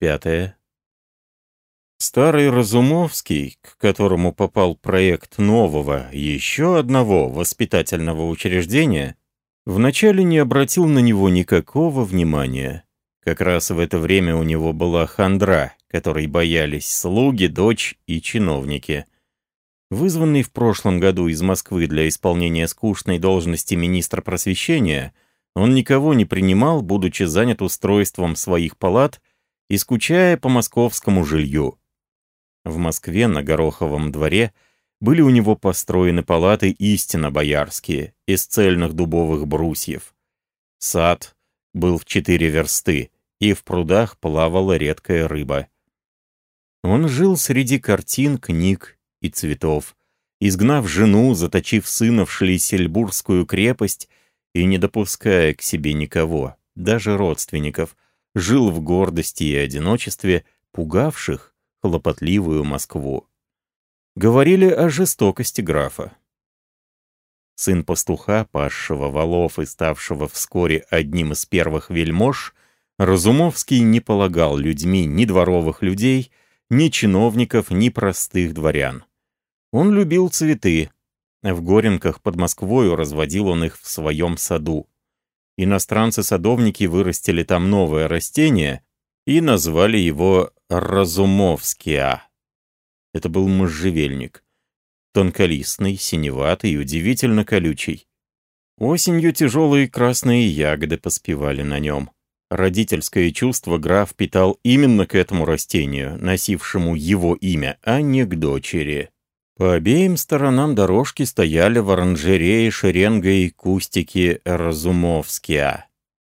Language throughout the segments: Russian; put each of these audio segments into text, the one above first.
Пятое. Старый Разумовский, к которому попал проект нового, еще одного воспитательного учреждения, вначале не обратил на него никакого внимания. Как раз в это время у него была хандра, которой боялись слуги, дочь и чиновники. Вызванный в прошлом году из Москвы для исполнения скучной должности министра просвещения, он никого не принимал, будучи занят устройством своих палат и скучая по московскому жилью. В Москве на Гороховом дворе были у него построены палаты истинно боярские, из цельных дубовых брусьев. Сад был в четыре версты, и в прудах плавала редкая рыба. Он жил среди картин, книг и цветов, изгнав жену, заточив сына в Шлиссельбургскую крепость и не допуская к себе никого, даже родственников, жил в гордости и одиночестве, пугавших хлопотливую Москву. Говорили о жестокости графа. Сын пастуха, пасшего валов и ставшего вскоре одним из первых вельмож, Разумовский не полагал людьми ни дворовых людей, ни чиновников, ни простых дворян. Он любил цветы. В Горенках под Москвою разводил он их в своем саду. Иностранцы-садовники вырастили там новое растение и назвали его Разумовския. Это был можжевельник. Тонколистный, синеватый и удивительно колючий. Осенью тяжелые красные ягоды поспевали на нем. Родительское чувство граф питал именно к этому растению, носившему его имя, а не к дочери. По обеим сторонам дорожки стояли в оранжерее шеренгой кустики Разумовския.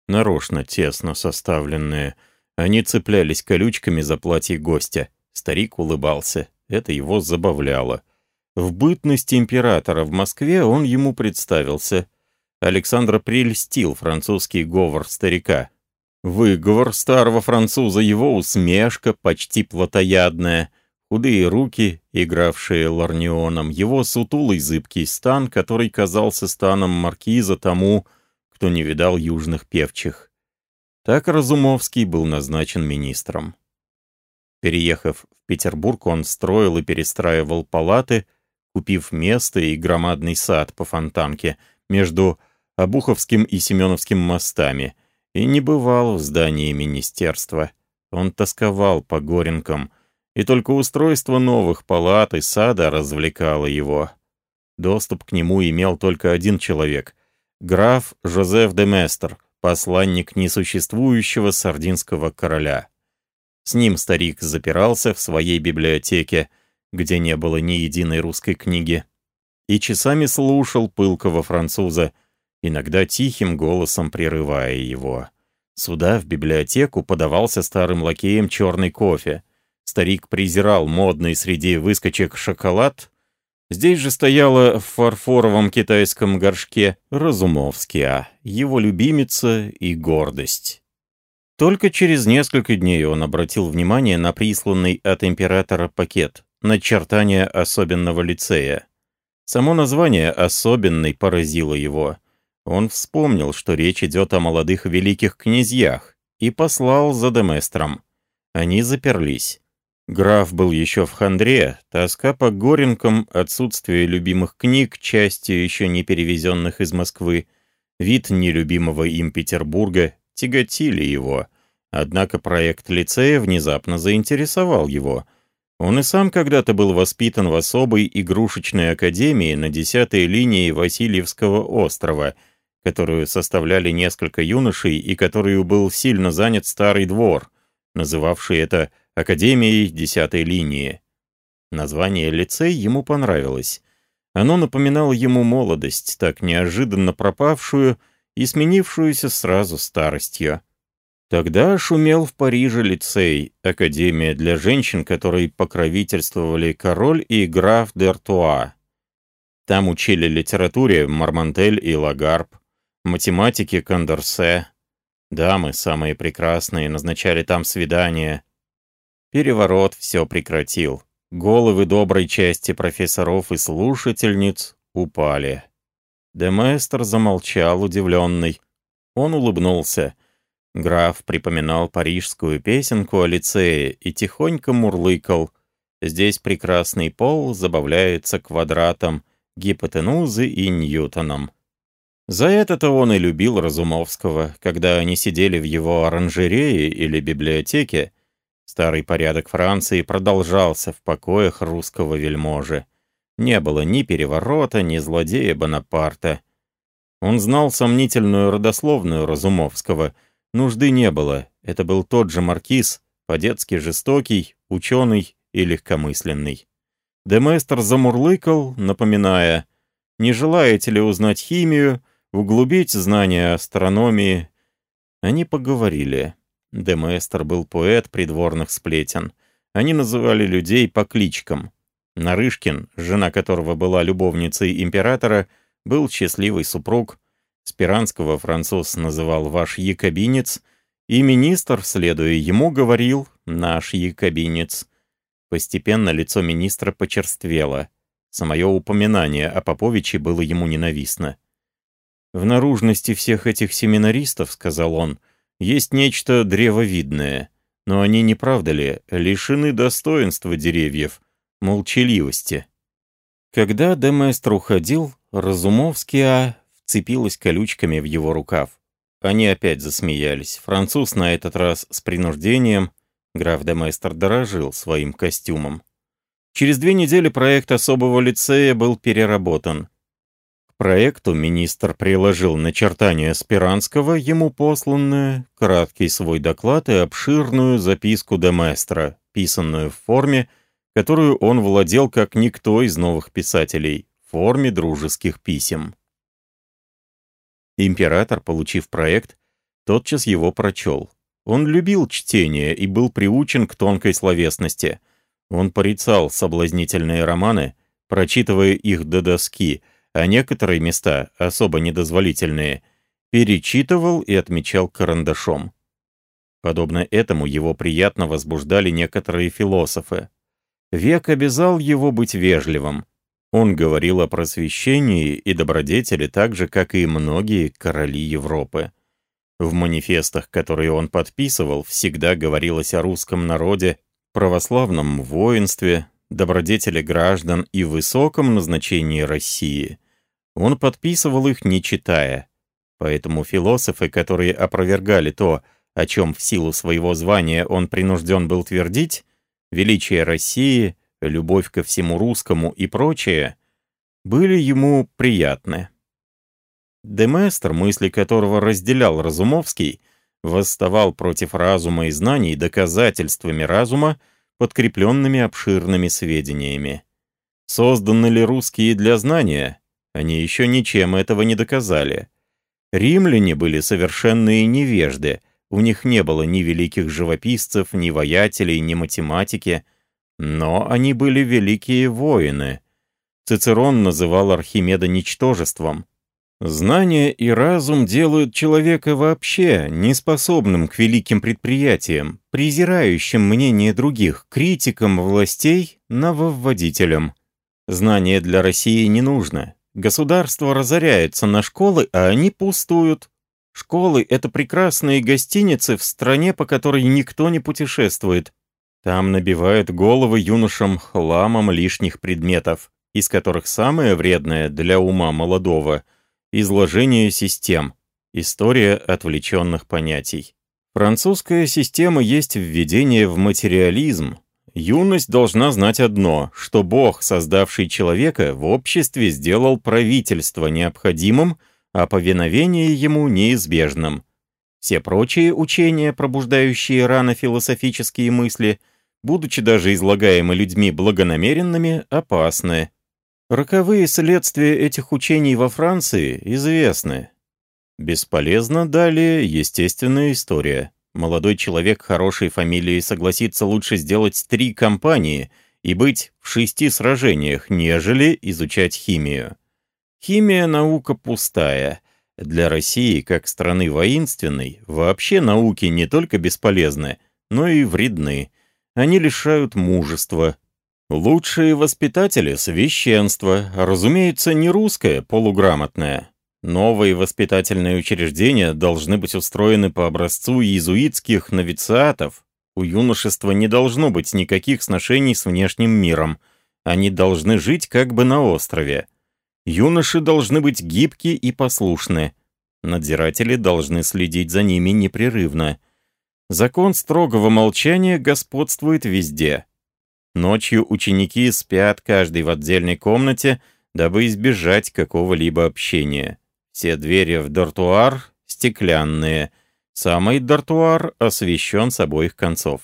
Нарочно тесно составленные – они цеплялись колючками за платье гостя. Старик улыбался. Это его забавляло. В бытность императора в Москве он ему представился. Александра прельстил французский говор старика. Выговор старого француза, его усмешка, почти плотоядная, худые руки, игравшие ларнионом, его сутулый зыбкий стан, который казался станом маркиза тому, кто не видал южных певчих. Так Разумовский был назначен министром. Переехав в Петербург, он строил и перестраивал палаты, купив место и громадный сад по фонтанке между Обуховским и Семеновским мостами, и не бывал в здании министерства. Он тосковал по Горенкам, и только устройство новых палат и сада развлекало его. Доступ к нему имел только один человек — граф Жозеф де Местер — посланник несуществующего сардинского короля. С ним старик запирался в своей библиотеке, где не было ни единой русской книги, и часами слушал пылкого француза, иногда тихим голосом прерывая его. Сюда, в библиотеку, подавался старым лакеем черный кофе. Старик презирал модный среди выскочек шоколад, Здесь же стояла в фарфоровом китайском горшке Разумовския, его любимица и гордость. Только через несколько дней он обратил внимание на присланный от императора пакет «Начертание особенного лицея». Само название «особенный» поразило его. Он вспомнил, что речь идет о молодых великих князьях, и послал за Деместром. Они заперлись. Граф был еще в хандре, тоска по горенкам, отсутствие любимых книг, части еще не перевезенных из Москвы, вид нелюбимого им Петербурга тяготили его. Однако проект лицея внезапно заинтересовал его. Он и сам когда-то был воспитан в особой игрушечной академии на десятой линии Васильевского острова, которую составляли несколько юношей и которую был сильно занят старый двор, называвший это Академией десятой линии. Название лицей ему понравилось. Оно напоминало ему молодость, так неожиданно пропавшую и сменившуюся сразу старостью. Тогда шумел в Париже лицей, академия для женщин, которой покровительствовали король и граф Д'Артуа. Там учили литературе Мармантель и Лагарб, математике Кондорсе. Дамы, самые прекрасные, назначали там свидания. Переворот все прекратил. Головы доброй части профессоров и слушательниц упали. Деместер замолчал, удивленный. Он улыбнулся. Граф припоминал парижскую песенку о лицее и тихонько мурлыкал. Здесь прекрасный пол забавляется квадратом, гипотенузы и Ньютоном. За это-то он и любил Разумовского, когда они сидели в его оранжерее или библиотеке. Старый порядок Франции продолжался в покоях русского вельможи. Не было ни переворота, ни злодея Бонапарта. Он знал сомнительную родословную Разумовского — Нужды не было. Это был тот же маркиз, по-детски жестокий, ученый и легкомысленный. Деместр замурлыкал, напоминая, «Не желаете ли узнать химию, углубить знания астрономии?» Они поговорили. Деместр был поэт придворных сплетен. Они называли людей по кличкам. Нарышкин, жена которого была любовницей императора, был счастливый супруг, Спиранского француз называл «ваш якобинец», и министр, следуя ему, говорил «наш якобинец». Постепенно лицо министра почерствело. Самое упоминание о Поповиче было ему ненавистно. «В наружности всех этих семинаристов, — сказал он, — есть нечто древовидное, но они, не правда ли, лишены достоинства деревьев, молчаливости». Когда Деместр уходил, Разумовский а вцепилась колючками в его рукав. Они опять засмеялись. Француз на этот раз с принуждением. Граф де Мейстер дорожил своим костюмом. Через две недели проект особого лицея был переработан. Проекту министр приложил начертание Спиранского, ему посланное, краткий свой доклад и обширную записку де Местра, писанную в форме, которую он владел как никто из новых писателей, в форме дружеских писем. Император, получив проект, тотчас его прочел. Он любил чтение и был приучен к тонкой словесности. Он порицал соблазнительные романы, прочитывая их до доски, а некоторые места, особо недозволительные, перечитывал и отмечал карандашом. Подобно этому его приятно возбуждали некоторые философы. Век обязал его быть вежливым, он говорил о просвещении и добродетели так же, как и многие короли Европы. В манифестах, которые он подписывал, всегда говорилось о русском народе, православном воинстве, добродетели граждан и высоком назначении России. Он подписывал их, не читая. Поэтому философы, которые опровергали то, о чем в силу своего звания он принужден был твердить, величие России — любовь ко всему русскому и прочее, были ему приятны. Деместр, мысли которого разделял Разумовский, восставал против разума и знаний доказательствами разума, подкрепленными обширными сведениями. Созданы ли русские для знания? Они еще ничем этого не доказали. Римляне были совершенные невежды, у них не было ни великих живописцев, ни воятелей, ни математики, но они были великие воины. Цицерон называл Архимеда ничтожеством. Знание и разум делают человека вообще неспособным к великим предприятиям, презирающим мнение других, критикам властей, нововводителям. Знание для России не нужно. Государство разоряется на школы, а они пустуют. Школы — это прекрасные гостиницы в стране, по которой никто не путешествует. Там набивают головы юношам хламом лишних предметов, из которых самое вредное для ума молодого — изложение систем, история отвлеченных понятий. Французская система есть введение в материализм. Юность должна знать одно, что Бог, создавший человека, в обществе сделал правительство необходимым, а повиновение ему неизбежным. Все прочие учения, пробуждающие рано философические мысли — будучи даже излагаемы людьми благонамеренными, опасны. Роковые следствия этих учений во Франции известны. Бесполезно далее естественная история. Молодой человек хорошей фамилии согласится лучше сделать три кампании и быть в шести сражениях, нежели изучать химию. Химия — наука пустая. Для России, как страны воинственной, вообще науки не только бесполезны, но и вредны они лишают мужества. Лучшие воспитатели — священство, разумеется, не русское, полуграмотное. Новые воспитательные учреждения должны быть устроены по образцу иезуитских новициатов. У юношества не должно быть никаких сношений с внешним миром. Они должны жить как бы на острове. Юноши должны быть гибки и послушны. Надзиратели должны следить за ними непрерывно. Закон строгого молчания господствует везде. Ночью ученики спят каждый в отдельной комнате, дабы избежать какого-либо общения. Все двери в дартуар стеклянные. Самый дартуар освещен с обоих концов.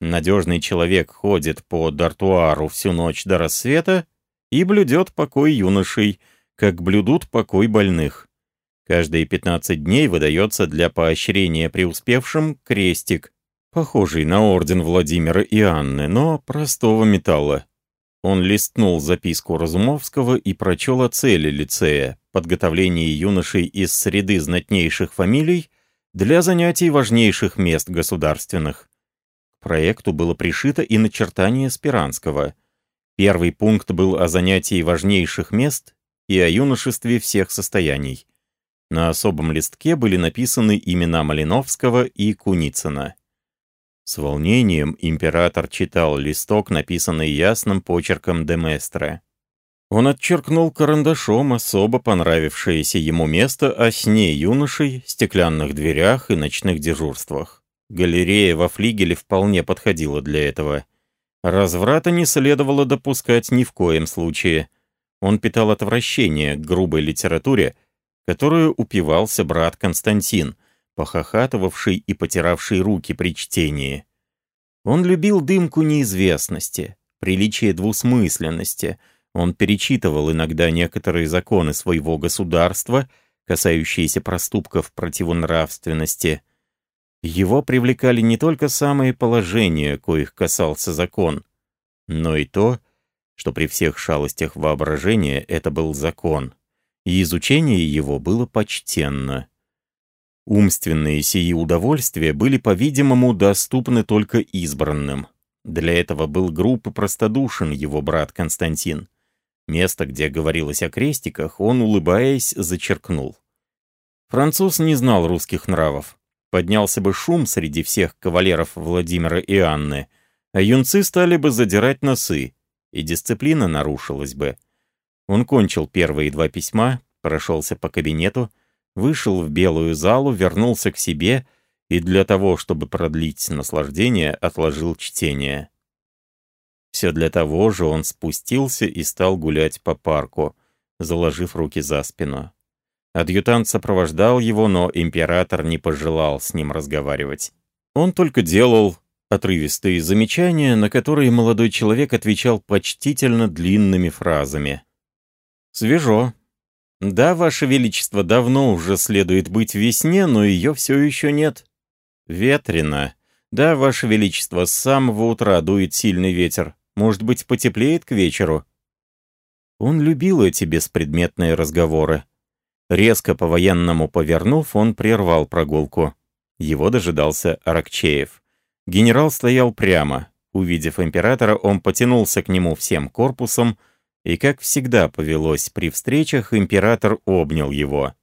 Надежный человек ходит по дартуару всю ночь до рассвета и блюдет покой юношей, как блюдут покой больных. Каждые 15 дней выдается для поощрения преуспевшим крестик, похожий на орден Владимира и Анны, но простого металла. Он листнул записку Разумовского и прочел о цели лицея, подготовлении юношей из среды знатнейших фамилий для занятий важнейших мест государственных. К проекту было пришито и начертание Спиранского. Первый пункт был о занятии важнейших мест и о юношестве всех состояний. На особом листке были написаны имена Малиновского и Куницына. С волнением император читал листок, написанный ясным почерком Деместра. Он отчеркнул карандашом особо понравившееся ему место о сне юношей, стеклянных дверях и ночных дежурствах. Галерея во флигеле вполне подходила для этого. Разврата не следовало допускать ни в коем случае. Он питал отвращение к грубой литературе, которую упивался брат Константин, похохатывавший и потиравший руки при чтении. Он любил дымку неизвестности, приличие двусмысленности — он перечитывал иногда некоторые законы своего государства, касающиеся проступков противонравственности. Его привлекали не только самые положения, коих касался закон, но и то, что при всех шалостях воображения это был закон, и изучение его было почтенно. Умственные сии удовольствия были, по-видимому, доступны только избранным. Для этого был груб и простодушен его брат Константин. Место, где говорилось о крестиках, он, улыбаясь, зачеркнул. Француз не знал русских нравов. Поднялся бы шум среди всех кавалеров Владимира и Анны, а юнцы стали бы задирать носы, и дисциплина нарушилась бы. Он кончил первые два письма, прошелся по кабинету, вышел в белую залу, вернулся к себе и для того, чтобы продлить наслаждение, отложил чтение. Все для того же он спустился и стал гулять по парку, заложив руки за спину. Адъютант сопровождал его, но император не пожелал с ним разговаривать. Он только делал отрывистые замечания, на которые молодой человек отвечал почтительно длинными фразами. «Свежо. Да, Ваше Величество, давно уже следует быть весне, но ее все еще нет. Ветрено. Да, Ваше Величество, с самого утра дует сильный ветер. Может быть, потеплеет к вечеру?» Он любил эти беспредметные разговоры. Резко по-военному повернув, он прервал прогулку. Его дожидался Аракчеев. Генерал стоял прямо. Увидев императора, он потянулся к нему всем корпусом, и, как всегда повелось при встречах, император обнял его.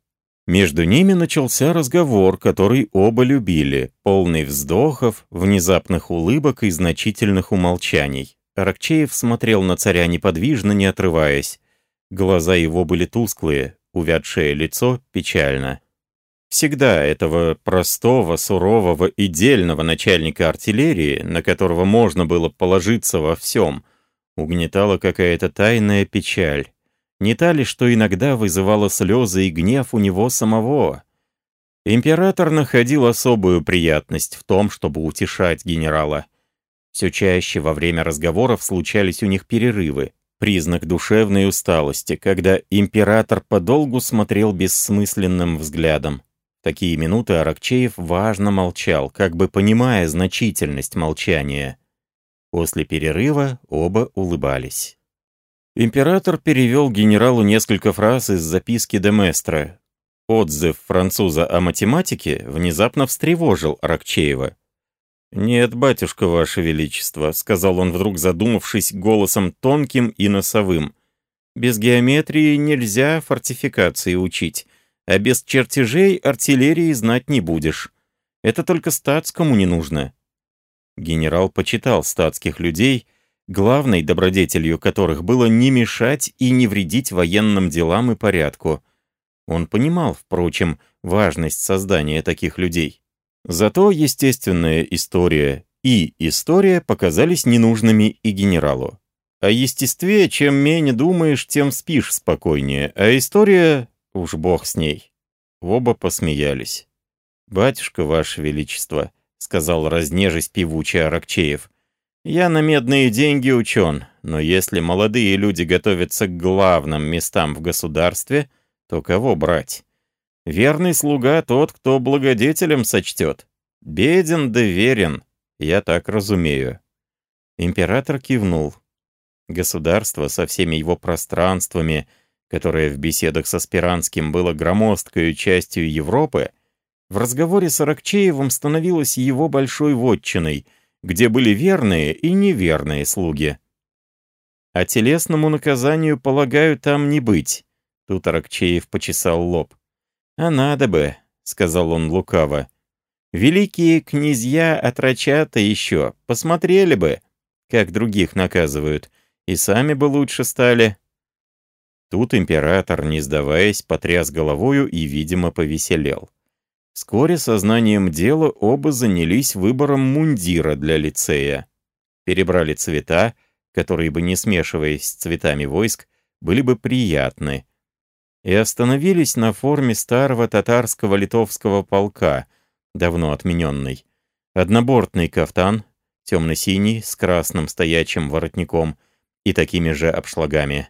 Между ними начался разговор, который оба любили, полный вздохов, внезапных улыбок и значительных умолчаний. Аракчеев смотрел на царя неподвижно, не отрываясь. Глаза его были тусклые, увядшее лицо печально. Всегда этого простого, сурового и дельного начальника артиллерии, на которого можно было положиться во всем, угнетала какая-то тайная печаль. Не та ли, что иногда вызывала слезы и гнев у него самого? Император находил особую приятность в том, чтобы утешать генерала. Все чаще во время разговоров случались у них перерывы, признак душевной усталости, когда император подолгу смотрел бессмысленным взглядом. Такие минуты Аракчеев важно молчал, как бы понимая значительность молчания. После перерыва оба улыбались. Император перевел генералу несколько фраз из записки Деместра. Отзыв француза о математике внезапно встревожил Аракчеева. «Нет, батюшка, ваше величество», — сказал он вдруг задумавшись голосом тонким и носовым. «Без геометрии нельзя фортификации учить. а без чертежей артиллерии знать не будешь. Это только статскому не нужно». Генерал почитал статских людей, главной добродетелью которых было не мешать и не вредить военным делам и порядку. Он понимал, впрочем, важность создания таких людей. Зато естественная история и история показались ненужными и генералу. О естестве, чем менее думаешь, тем спишь спокойнее, а история, уж бог с ней. Оба посмеялись. «Батюшка, ваше величество», — сказал разнежись певучий Аракчеев, «я на медные деньги учен, но если молодые люди готовятся к главным местам в государстве, то кого брать? Верный слуга тот, кто благодетелем сочтет. Беден да верен, я так разумею». Император кивнул. Государство со всеми его пространствами, которое в беседах со Спиранским было громоздкой частью Европы, в разговоре с Аракчеевым становилось его большой вотчиной, где были верные и неверные слуги. А телесному наказанию, полагаю, там не быть. Тут Аракчеев почесал лоб. «А надо бы», — сказал он лукаво. «Великие князья отрочата еще, посмотрели бы, как других наказывают, и сами бы лучше стали». Тут император, не сдаваясь, потряс головою и, видимо, повеселел. Вскоре сознанием дела оба занялись выбором мундира для лицея. Перебрали цвета, которые бы, не смешиваясь с цветами войск, были бы приятны. И остановились на форме старого татарского литовского полка, давно отмененный. Однобортный кафтан, темно-синий, с красным стоячим воротником — и такими же обшлагами.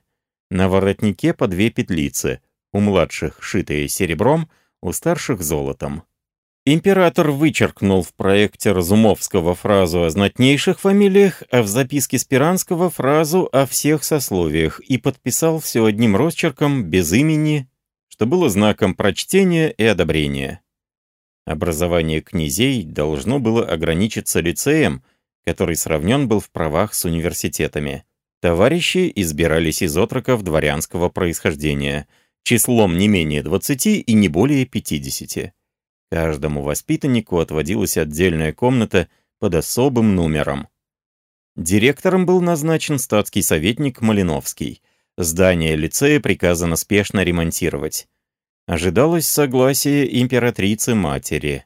На воротнике по две петлицы, у младших шитые серебром, у старших золотом. Император вычеркнул в проекте Разумовского фразу о знатнейших фамилиях, а в записке Спиранского фразу о всех сословиях и подписал все одним росчерком, без имени, что было знаком прочтения и одобрения. Образование князей должно было ограничиться лицеем, который сравнен был в правах с университетами. Товарищи избирались из отроков дворянского происхождения, числом не менее 20 и не более 50. Каждому воспитаннику отводилась отдельная комната под особым номером. Директором был назначен статский советник Малиновский. Здание лицея приказано спешно ремонтировать. Ожидалось согласие императрицы-матери.